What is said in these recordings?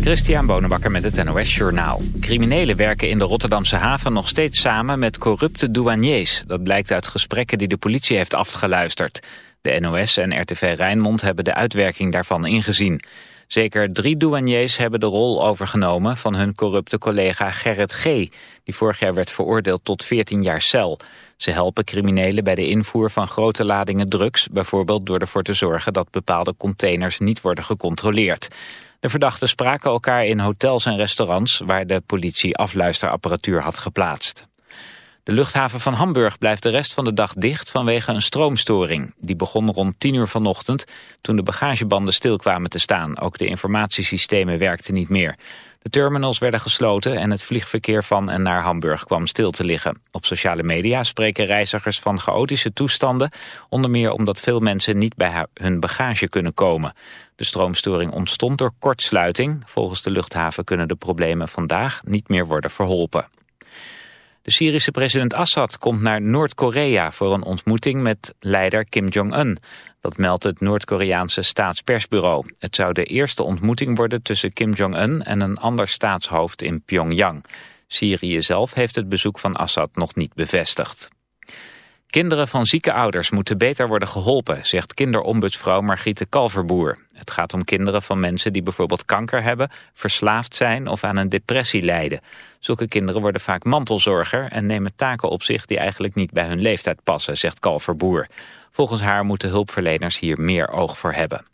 Christian Bonenbakker met het NOS Journaal. Criminelen werken in de Rotterdamse haven nog steeds samen met corrupte douaniers. Dat blijkt uit gesprekken die de politie heeft afgeluisterd. De NOS en RTV Rijnmond hebben de uitwerking daarvan ingezien. Zeker drie douaniers hebben de rol overgenomen van hun corrupte collega Gerrit G. Die vorig jaar werd veroordeeld tot 14 jaar cel. Ze helpen criminelen bij de invoer van grote ladingen drugs... bijvoorbeeld door ervoor te zorgen dat bepaalde containers niet worden gecontroleerd. De verdachten spraken elkaar in hotels en restaurants... waar de politie afluisterapparatuur had geplaatst. De luchthaven van Hamburg blijft de rest van de dag dicht vanwege een stroomstoring. Die begon rond 10 uur vanochtend toen de bagagebanden stil kwamen te staan. Ook de informatiesystemen werkten niet meer. De terminals werden gesloten en het vliegverkeer van en naar Hamburg kwam stil te liggen. Op sociale media spreken reizigers van chaotische toestanden, onder meer omdat veel mensen niet bij hun bagage kunnen komen. De stroomstoring ontstond door kortsluiting. Volgens de luchthaven kunnen de problemen vandaag niet meer worden verholpen. De Syrische president Assad komt naar Noord-Korea voor een ontmoeting met leider Kim Jong-un. Dat meldt het Noord-Koreaanse staatspersbureau. Het zou de eerste ontmoeting worden tussen Kim Jong-un en een ander staatshoofd in Pyongyang. Syrië zelf heeft het bezoek van Assad nog niet bevestigd. Kinderen van zieke ouders moeten beter worden geholpen, zegt kinderombudsvrouw Margriete Kalverboer. Het gaat om kinderen van mensen die bijvoorbeeld kanker hebben, verslaafd zijn of aan een depressie lijden. Zulke kinderen worden vaak mantelzorger en nemen taken op zich die eigenlijk niet bij hun leeftijd passen, zegt Kalverboer. Volgens haar moeten hulpverleners hier meer oog voor hebben.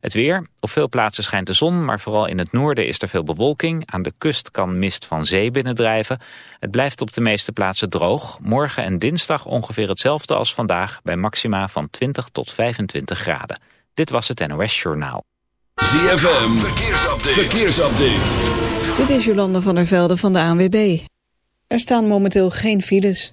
Het weer. Op veel plaatsen schijnt de zon, maar vooral in het noorden is er veel bewolking. Aan de kust kan mist van zee binnendrijven. Het blijft op de meeste plaatsen droog. Morgen en dinsdag ongeveer hetzelfde als vandaag... bij maxima van 20 tot 25 graden. Dit was het NOS Journaal. ZFM. Verkeersupdate. Verkeersupdate. Dit is Jolande van der Velde van de ANWB. Er staan momenteel geen files.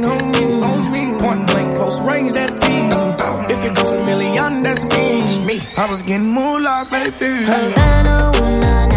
fucking on me. Me. Point blank, close range, that thing. If it goes a million, that's me. me. I was getting more baby. Havana, ooh, nah, nah.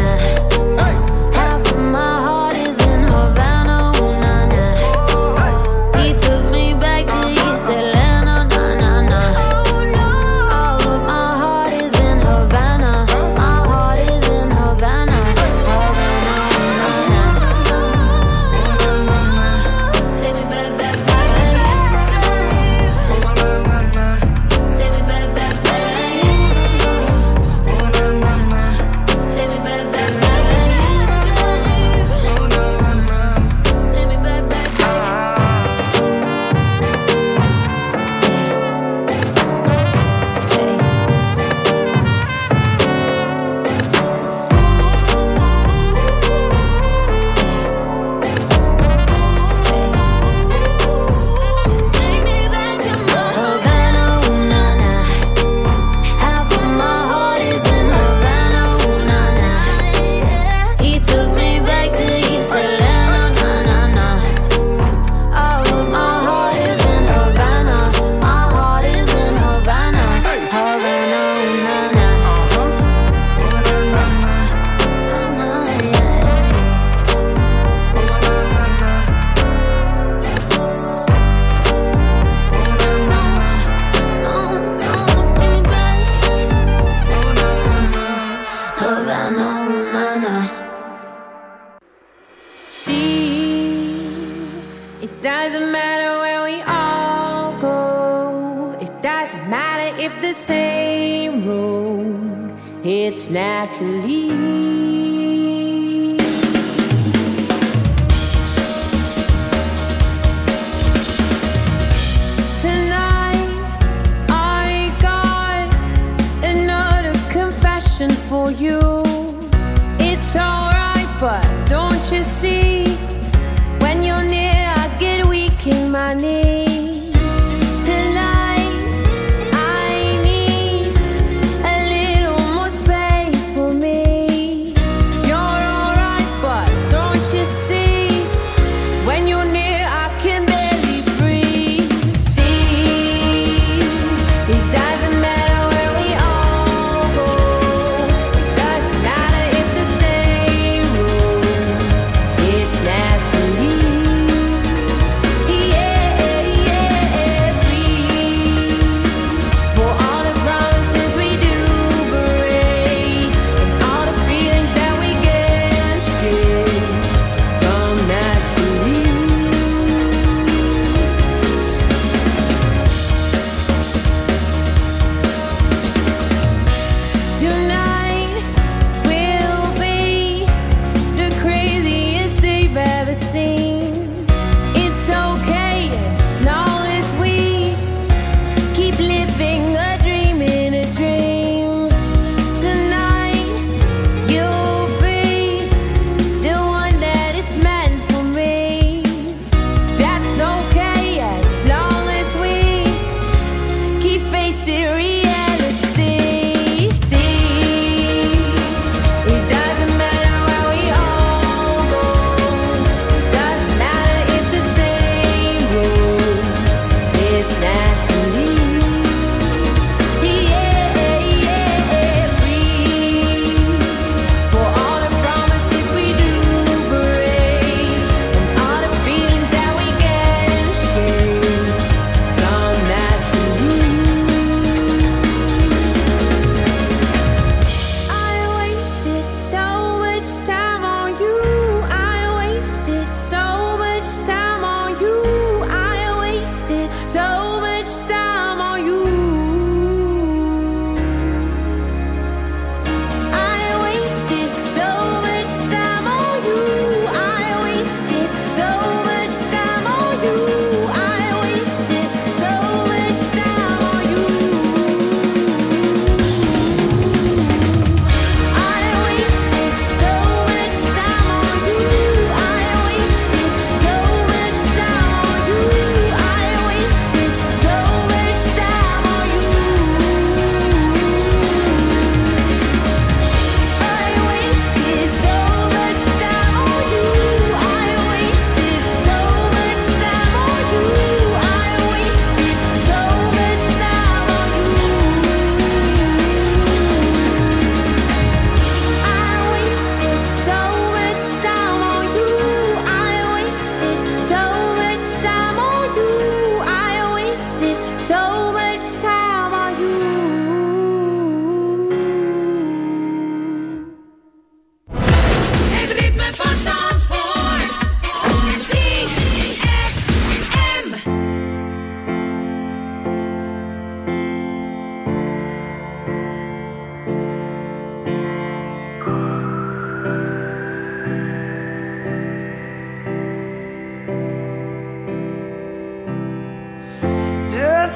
wrong, it's naturally.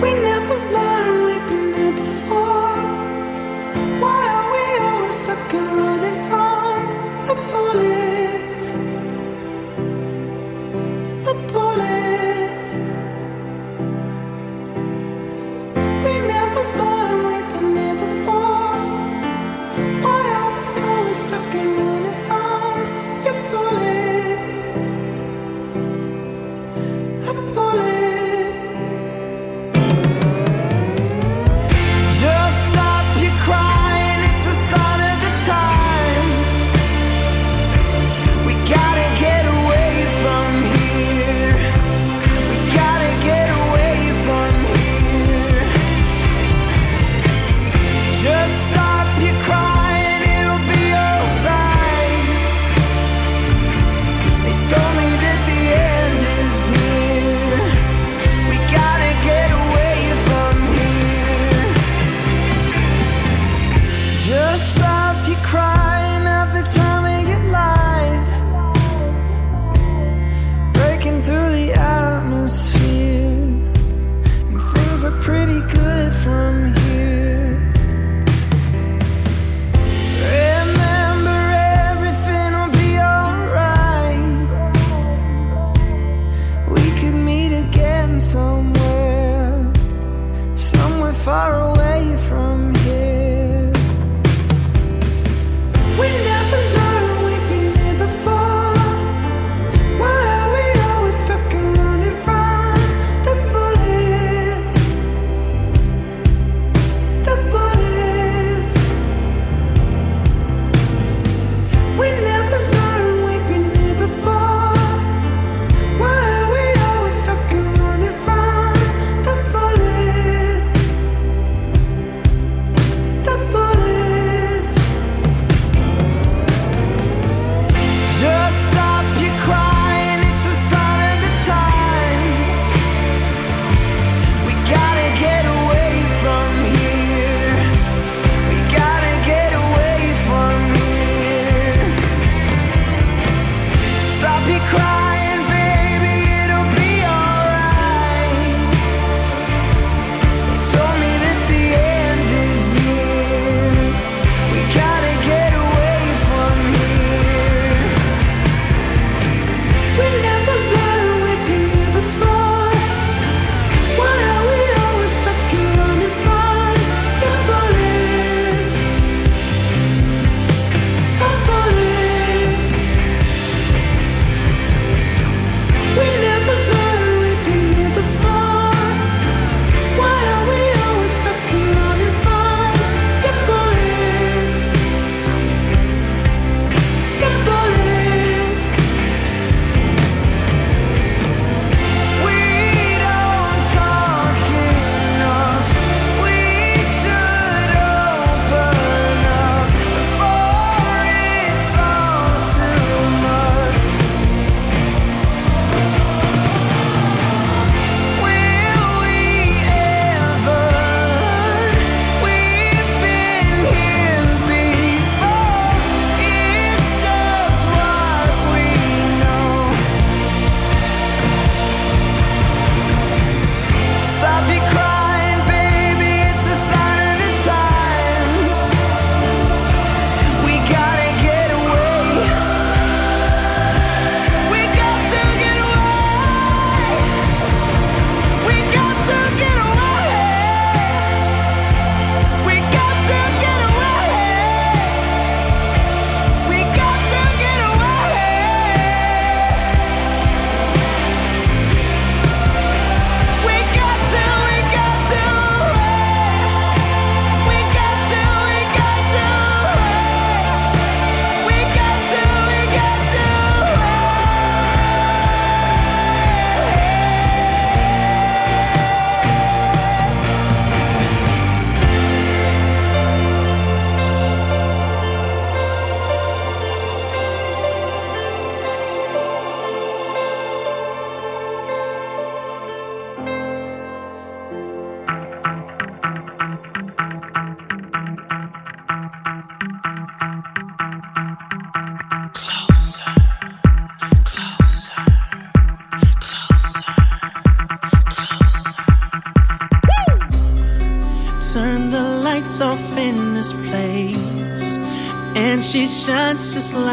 We know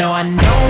No, I know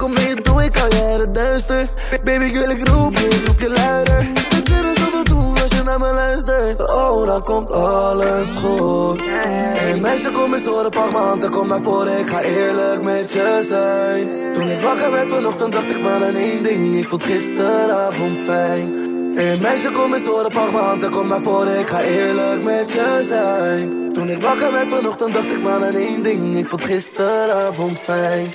Ik kom je toe, ik uit het duister. Baby girl, ik roep je, ik roep je luider. We kunnen zoveel doen als je naar me luistert. Oh, dan komt alles goed. Hey meisje, kom eens horen, pak m'n kom naar voren. Ik ga eerlijk met je zijn. Toen ik wakker werd vanochtend, dacht ik maar aan één ding. Ik vond gisteravond fijn. Hey meisje, kom eens horen, pak m'n kom naar voren. Ik ga eerlijk met je zijn. Toen ik wakker werd vanochtend, dacht ik maar aan één ding. Ik vond gisteravond fijn.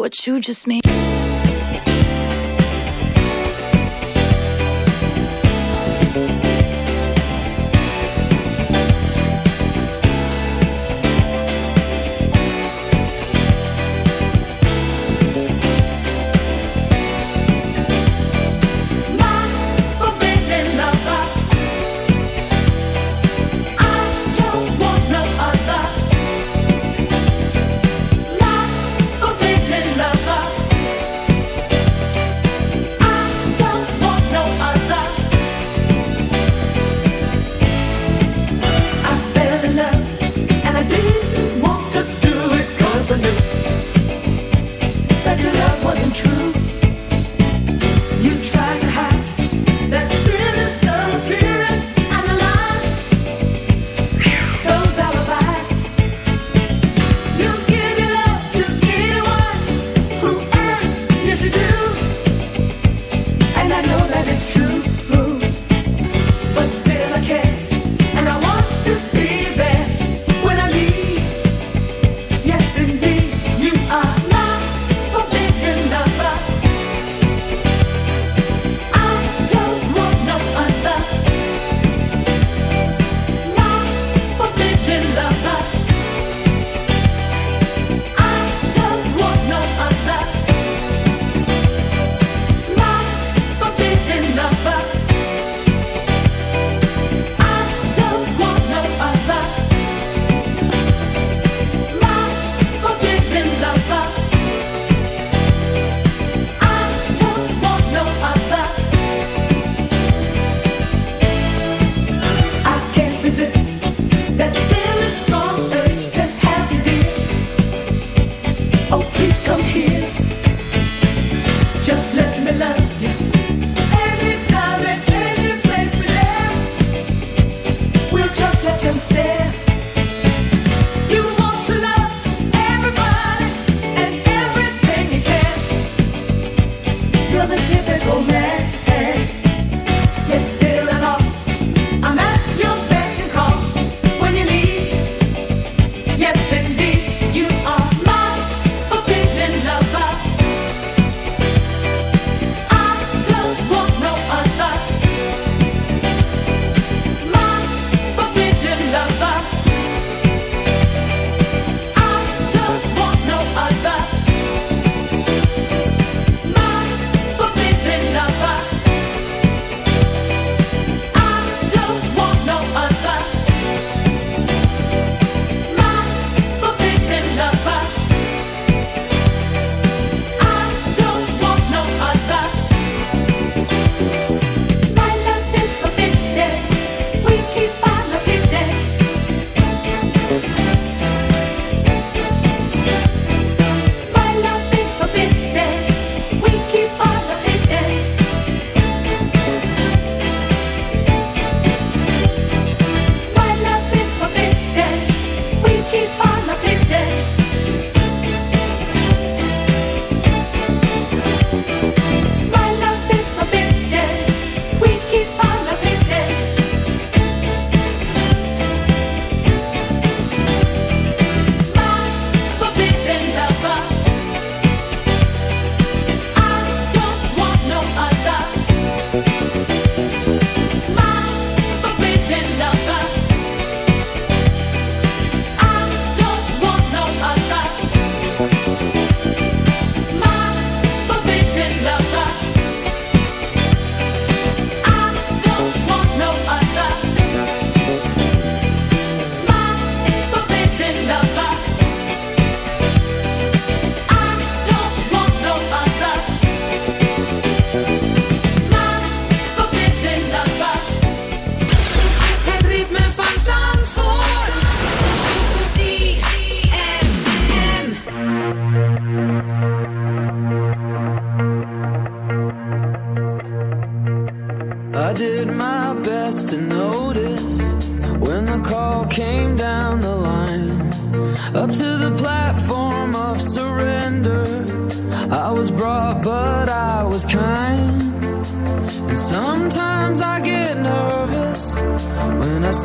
What you just made.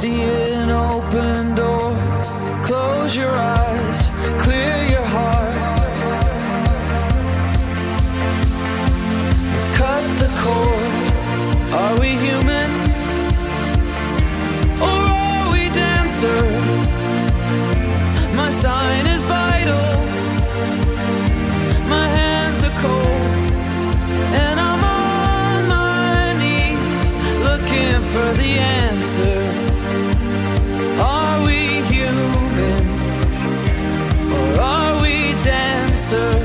see. answer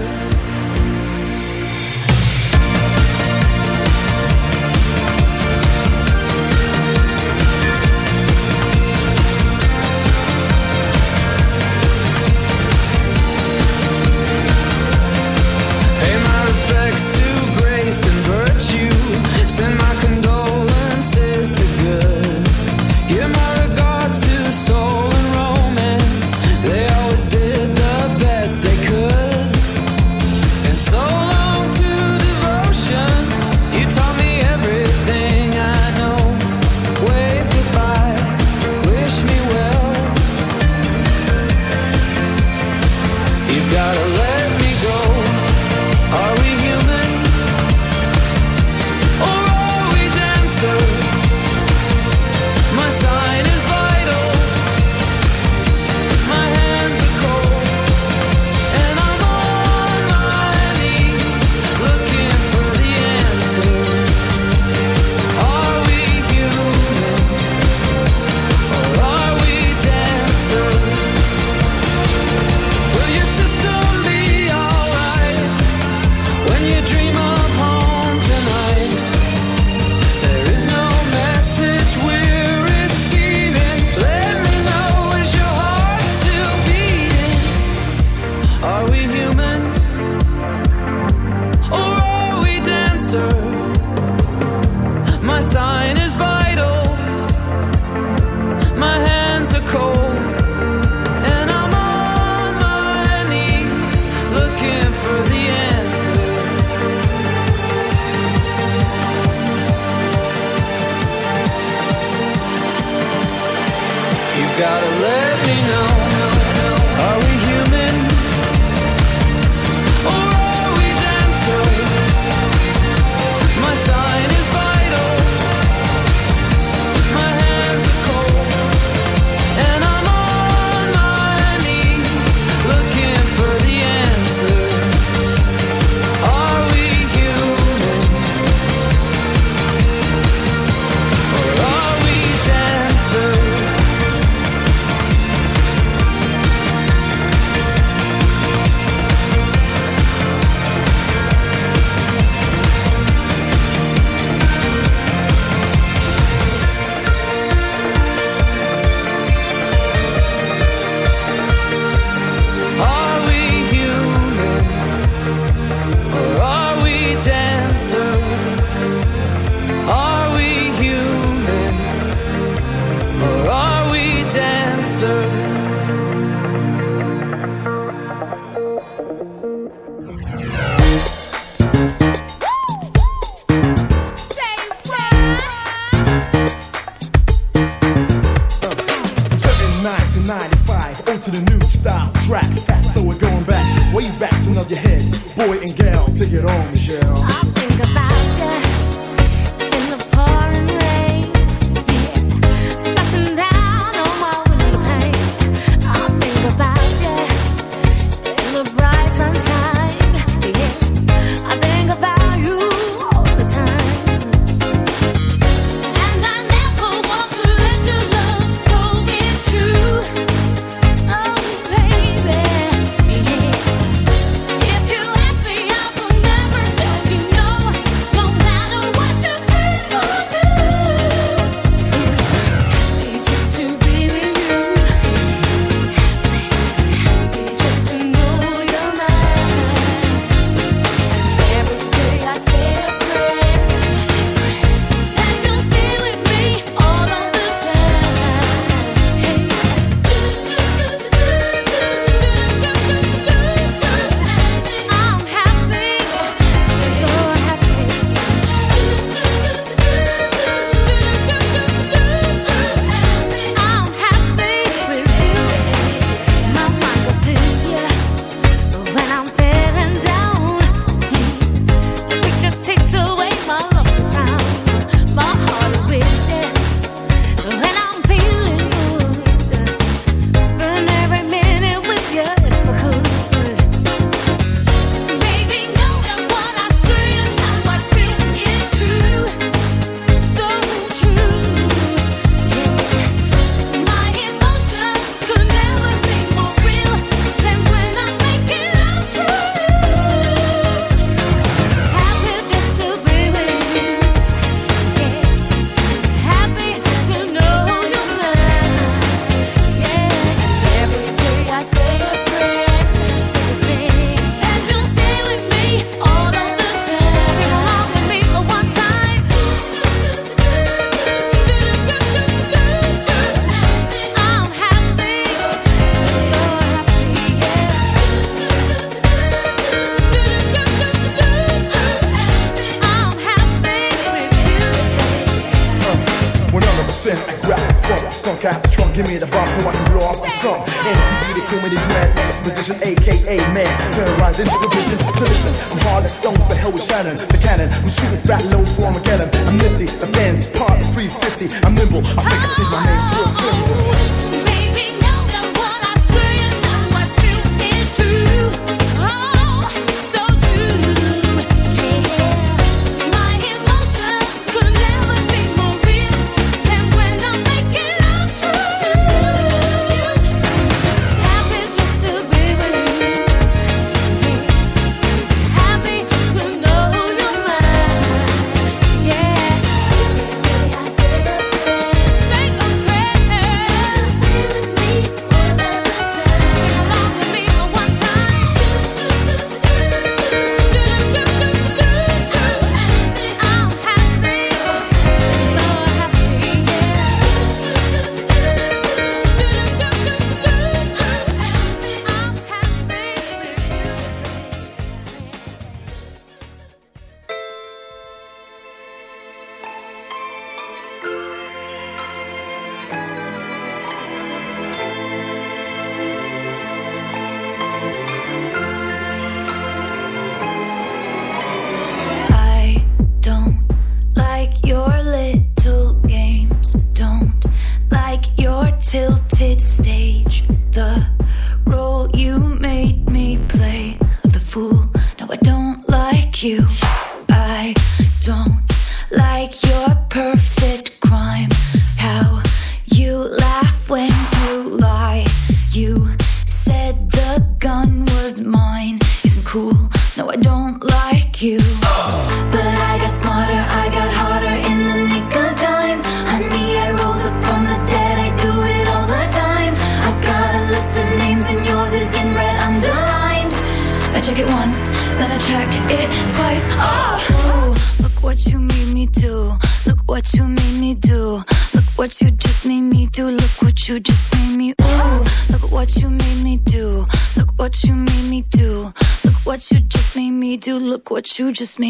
you just made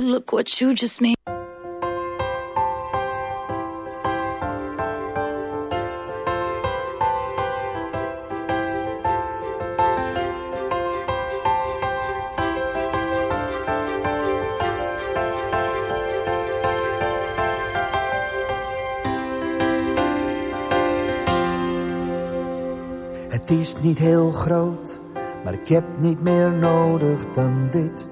look what you just made. Het is niet heel groot, maar ik heb niet meer nodig dan dit.